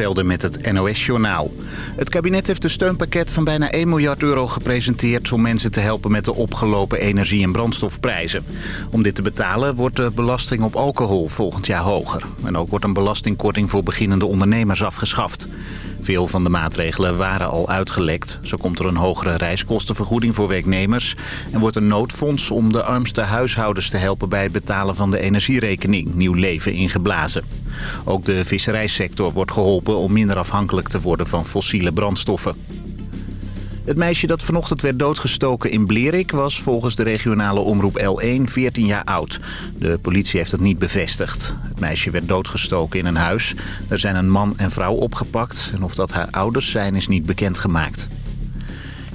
Velden met het NOS-journaal. Het kabinet heeft een steunpakket van bijna 1 miljard euro gepresenteerd... om mensen te helpen met de opgelopen energie- en brandstofprijzen. Om dit te betalen wordt de belasting op alcohol volgend jaar hoger. En ook wordt een belastingkorting voor beginnende ondernemers afgeschaft. Veel van de maatregelen waren al uitgelekt. Zo komt er een hogere reiskostenvergoeding voor werknemers... en wordt een noodfonds om de armste huishoudens te helpen... bij het betalen van de energierekening nieuw leven ingeblazen. Ook de visserijsector wordt geholpen om minder afhankelijk te worden van fossiele brandstoffen. Het meisje dat vanochtend werd doodgestoken in Blerik was volgens de regionale omroep L1 14 jaar oud. De politie heeft het niet bevestigd. Het meisje werd doodgestoken in een huis. Er zijn een man en vrouw opgepakt en of dat haar ouders zijn is niet bekendgemaakt.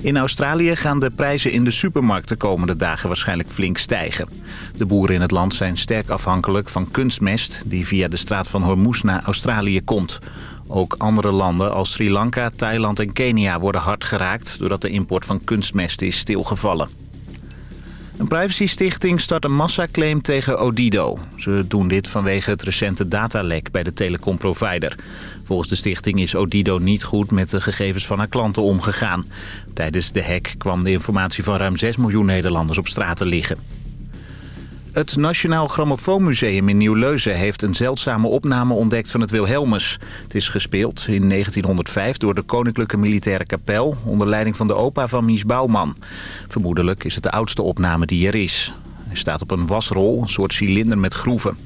In Australië gaan de prijzen in de supermarkt de komende dagen waarschijnlijk flink stijgen. De boeren in het land zijn sterk afhankelijk van kunstmest die via de straat van Hormuz naar Australië komt. Ook andere landen als Sri Lanka, Thailand en Kenia worden hard geraakt... doordat de import van kunstmest is stilgevallen. Een privacystichting start een massaclaim tegen Odido. Ze doen dit vanwege het recente datalek bij de telecomprovider. Volgens de stichting is Odido niet goed met de gegevens van haar klanten omgegaan. Tijdens de hack kwam de informatie van ruim 6 miljoen Nederlanders op straat te liggen. Het Nationaal Grammofoonmuseum in Nieuw-Leuzen heeft een zeldzame opname ontdekt van het Wilhelmus. Het is gespeeld in 1905 door de Koninklijke Militaire Kapel onder leiding van de opa van Mies Bouwman. Vermoedelijk is het de oudste opname die er is. Hij staat op een wasrol, een soort cilinder met groeven.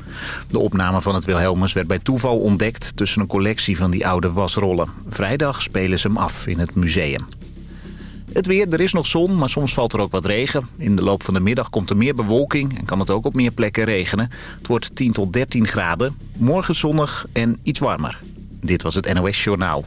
De opname van het Wilhelmus werd bij toeval ontdekt tussen een collectie van die oude wasrollen. Vrijdag spelen ze hem af in het museum. Het weer, er is nog zon, maar soms valt er ook wat regen. In de loop van de middag komt er meer bewolking en kan het ook op meer plekken regenen. Het wordt 10 tot 13 graden. Morgen zonnig en iets warmer. Dit was het NOS Journaal.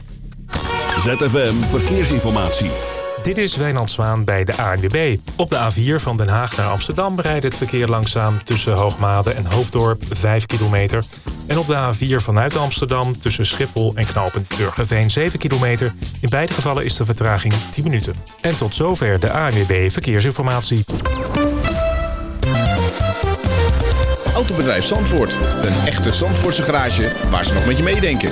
ZFM Verkeersinformatie. Dit is Wijnand Zwaan bij de ANWB. Op de A4 van Den Haag naar Amsterdam bereidt het verkeer langzaam... tussen Hoogmade en Hoofddorp 5 kilometer. En op de A4 vanuit Amsterdam tussen Schiphol en knooppunt Burgerveen 7 kilometer. In beide gevallen is de vertraging 10 minuten. En tot zover de ANWB Verkeersinformatie. Autobedrijf Zandvoort. Een echte Zandvoortse garage waar ze nog met je meedenken.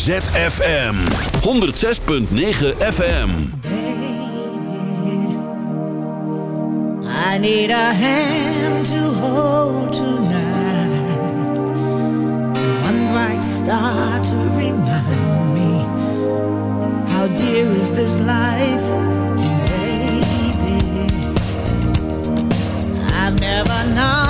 ZFM 106.9 FM. I need a hand to hold tonight. One bright star to remind me how dear is this life, baby. I've never known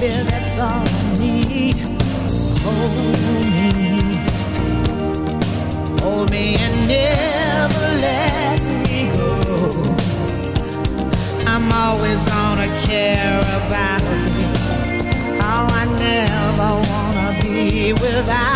Baby, that's all I need. Hold me. Hold me and never let me go. I'm always gonna care about you. Oh, I never wanna be without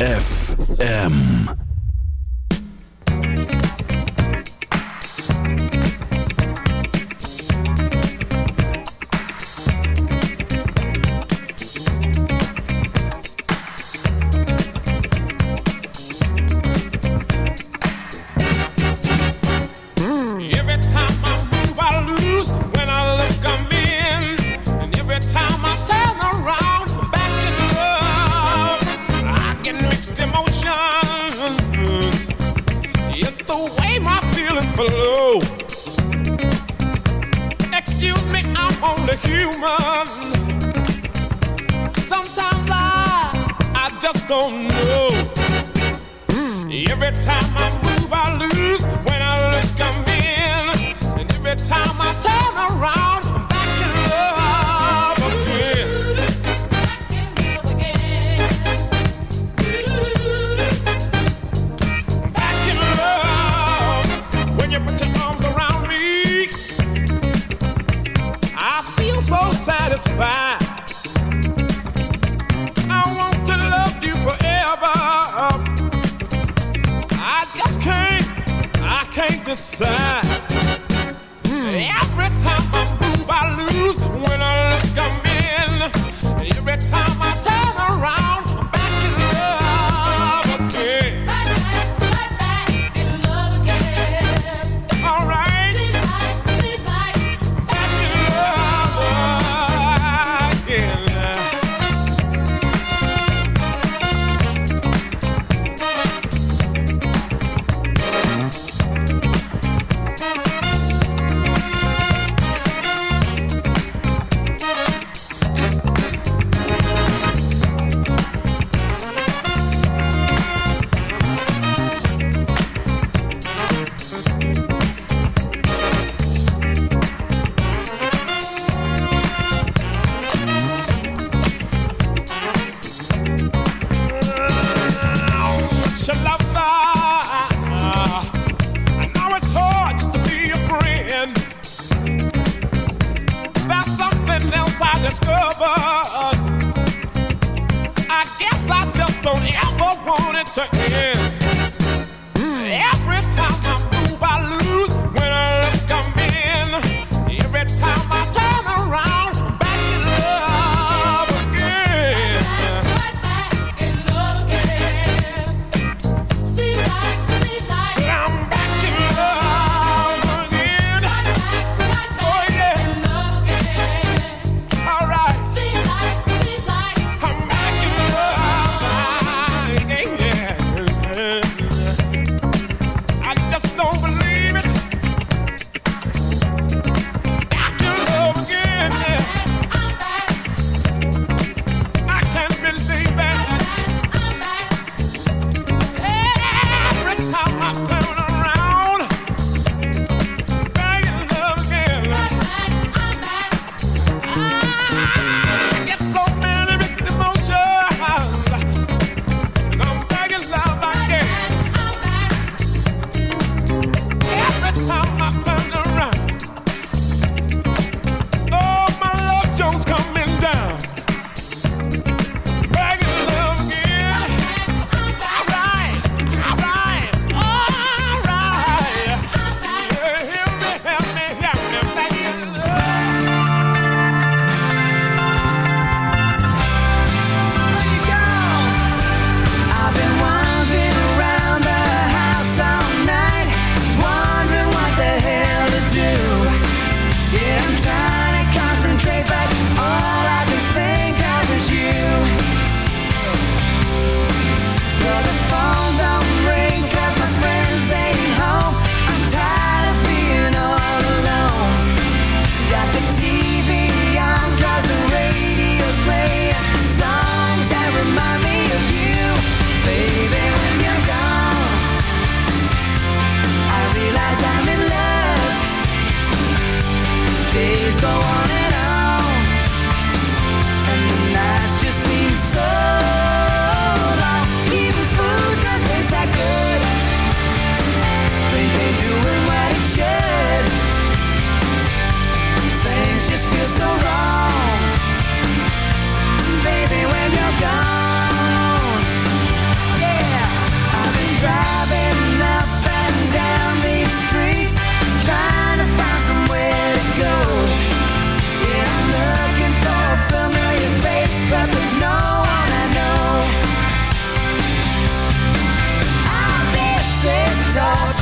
FM.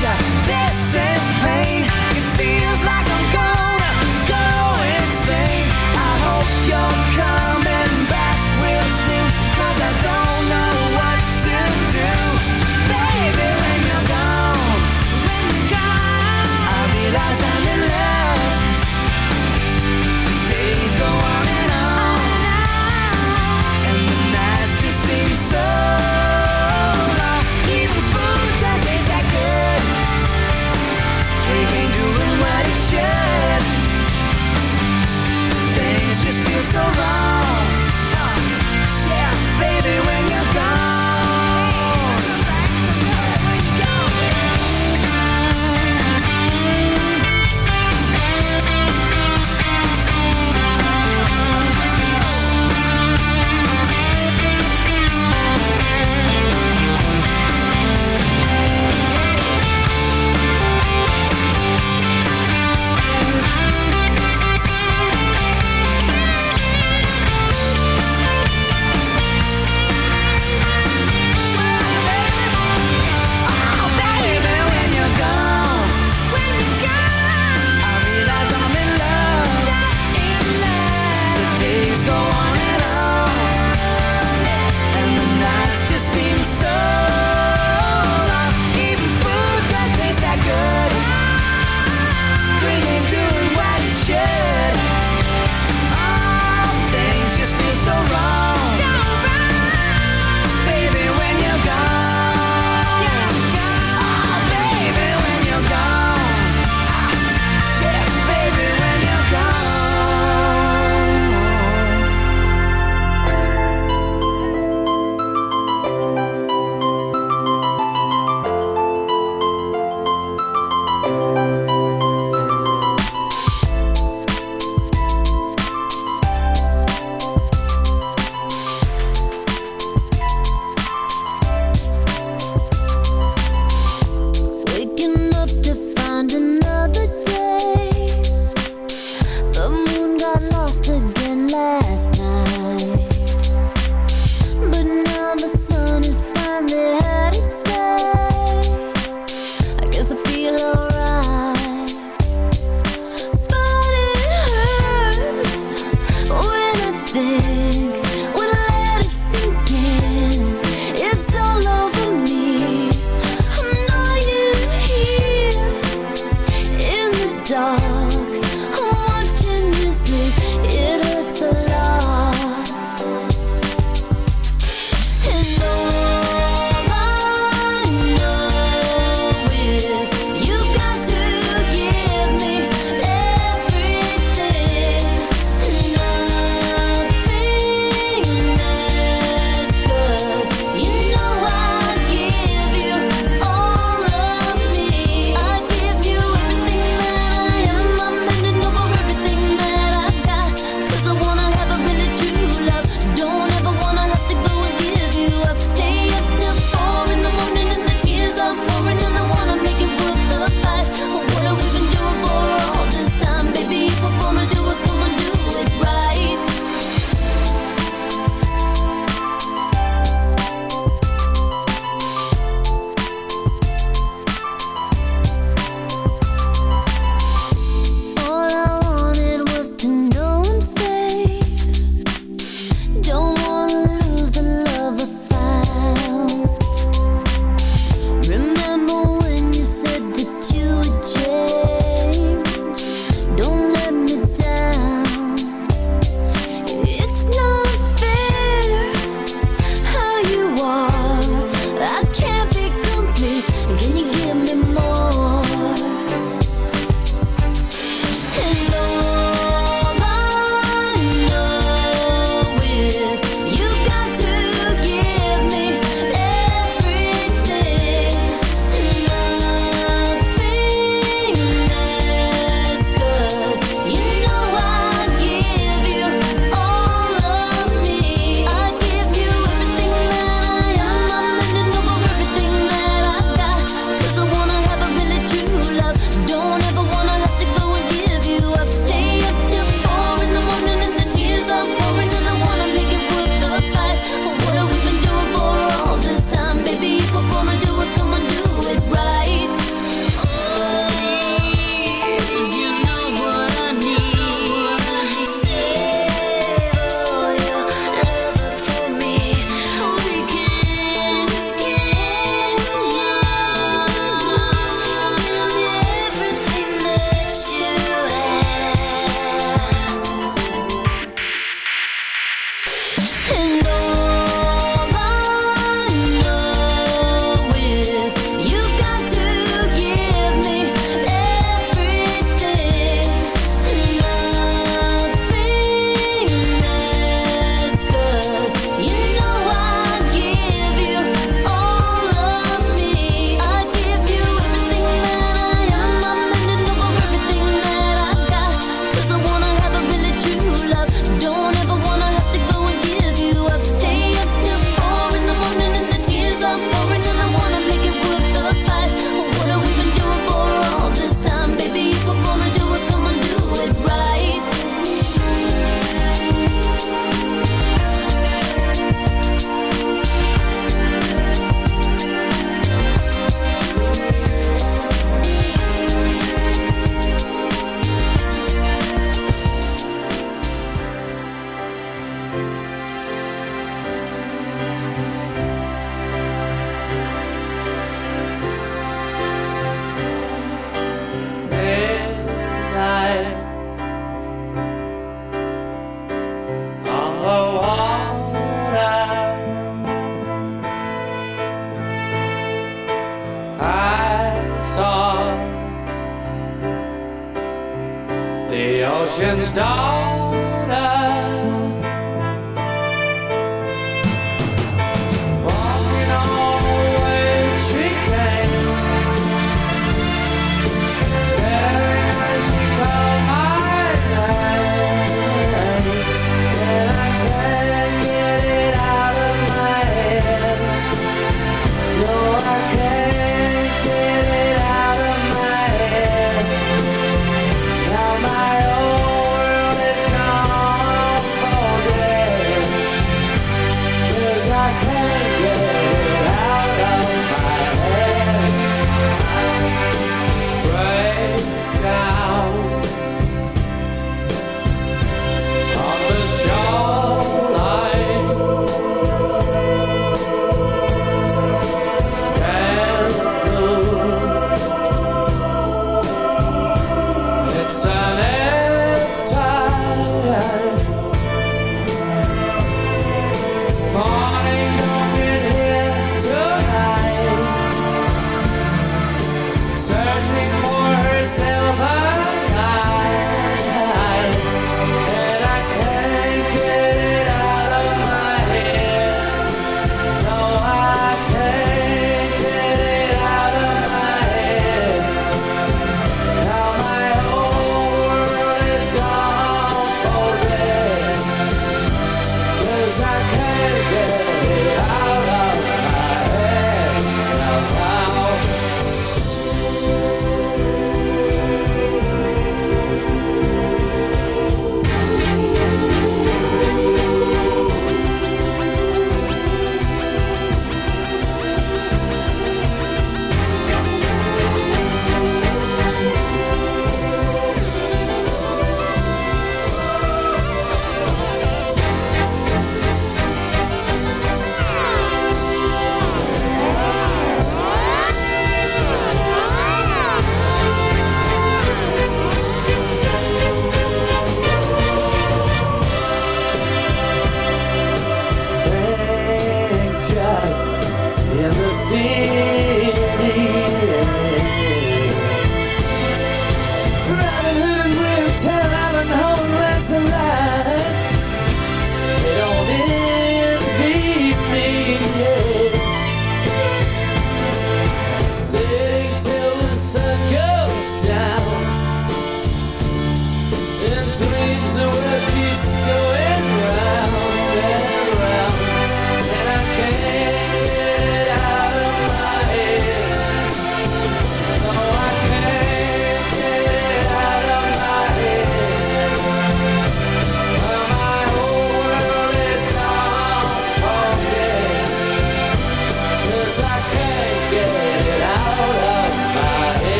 Yeah. There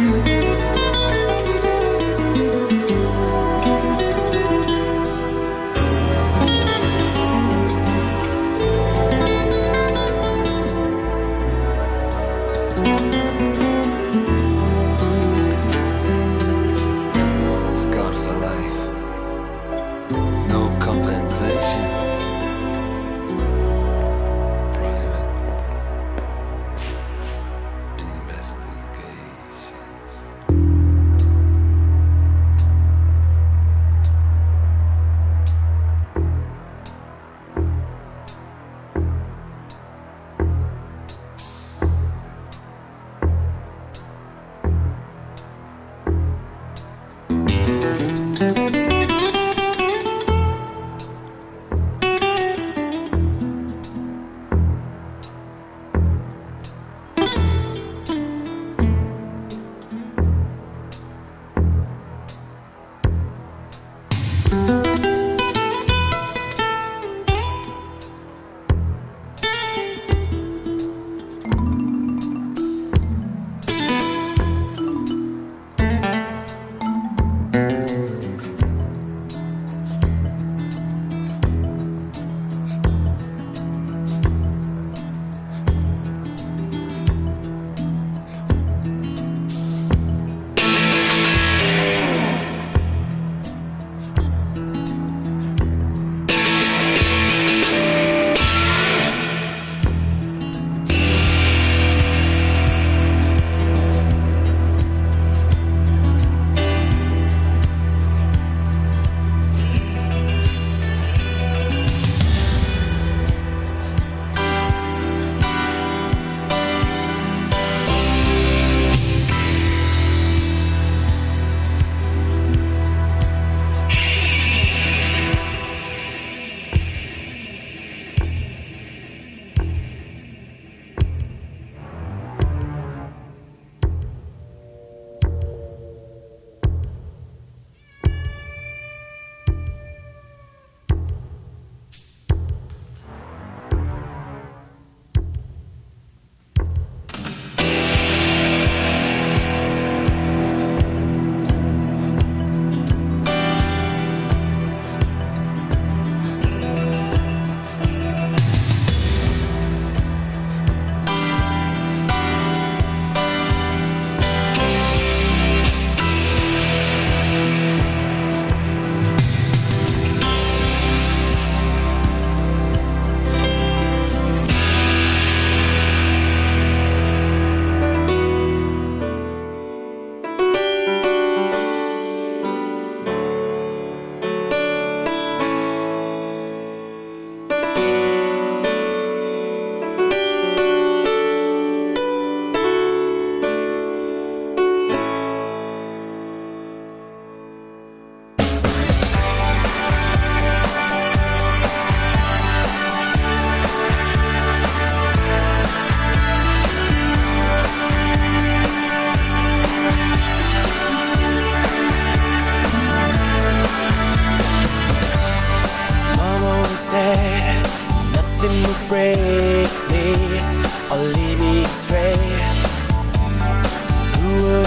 Música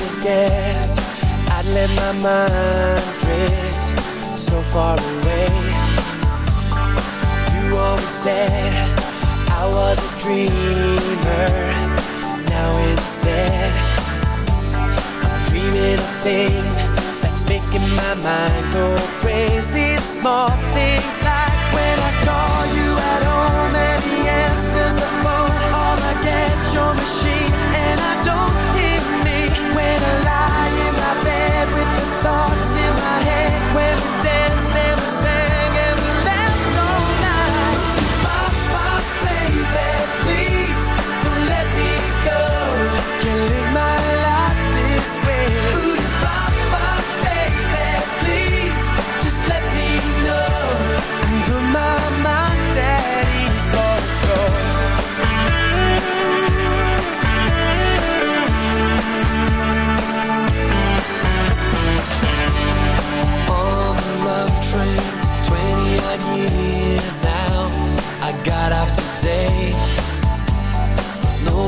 have guessed I'd let my mind drift so far away? You always said I was a dreamer. Now instead, I'm dreaming of things that's making my mind go crazy. Small things like when I call you at home and he answers the phone, or I get your machine and I don't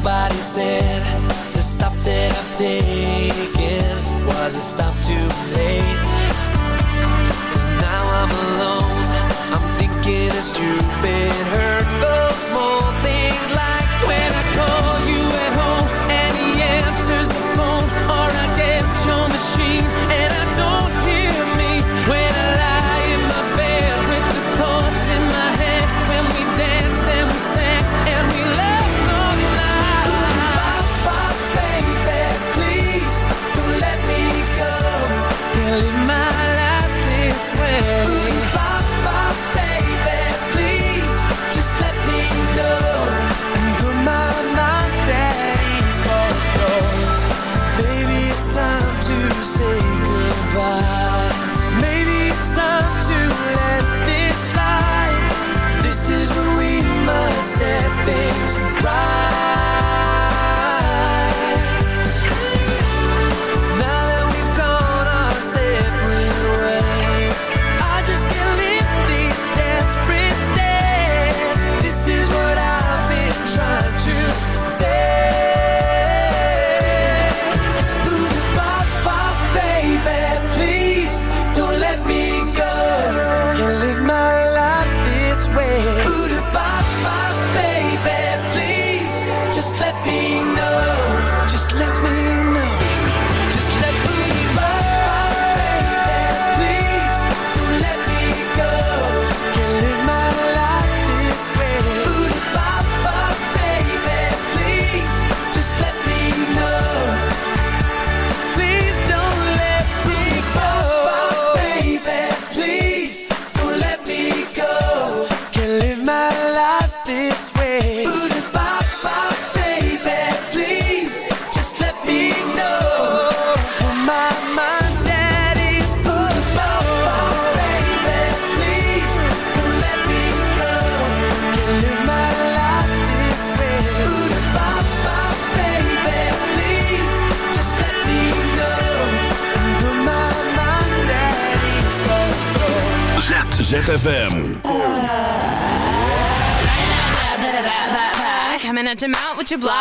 Nobody said the stop that I've taken was a stop too late. Cause now I'm alone. I'm thinking of stupid, hurtful, small things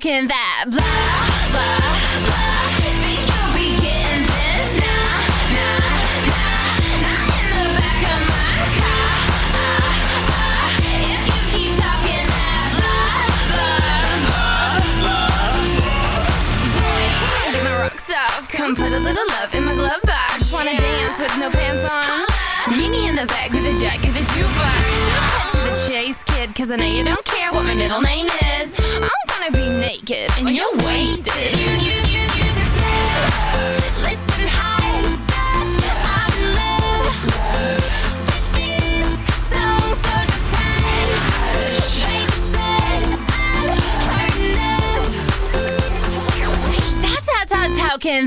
can that blah, blah, blah. Think you'll be getting this? Nah, nah, nah Not in the back of my car. Ah, ah. If you keep talking that blah, blah, blah. Boy, I get my rocks off Come put a little love in my glove box. Wanna dance with no pants on. Meet me in the back with a jack of the jukebox Cause I know you don't care what my middle name is. I'm gonna be naked and you're wasted. You, you, you, you Listen, How,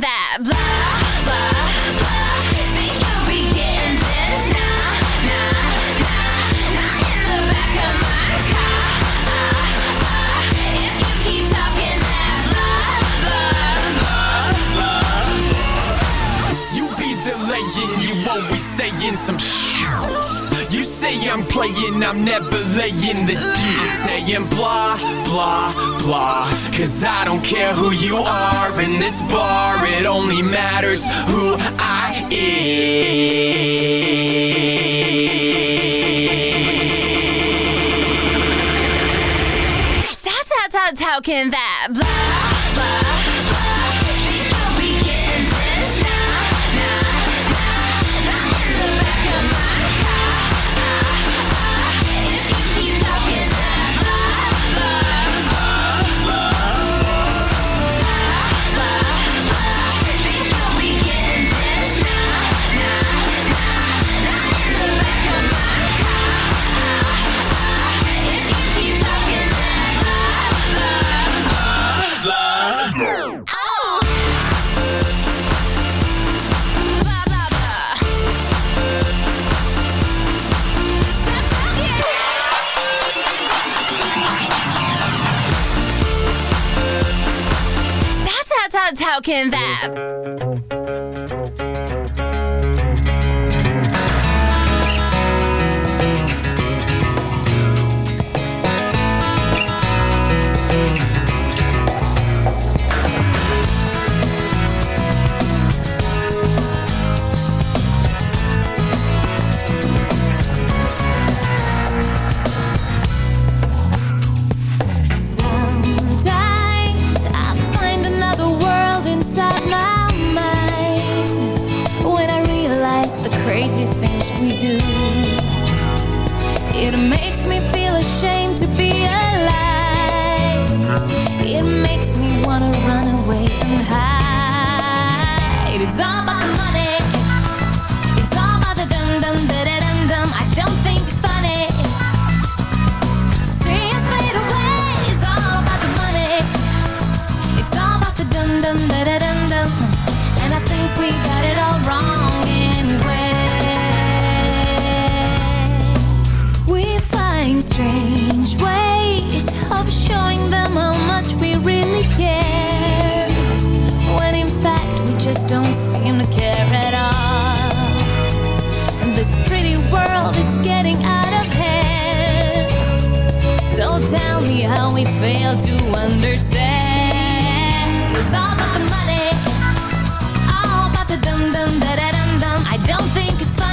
that blah, blah some shit. You say I'm playing, I'm never laying the deal. Saying blah, blah, blah. Cause I don't care who you are in this bar, it only matters who I am. How, how, how, can that blah, blah How Can That? Cause I'm and we fail to understand. It's all about the money, all about the dum dum da da dum dum. I don't think it's fun.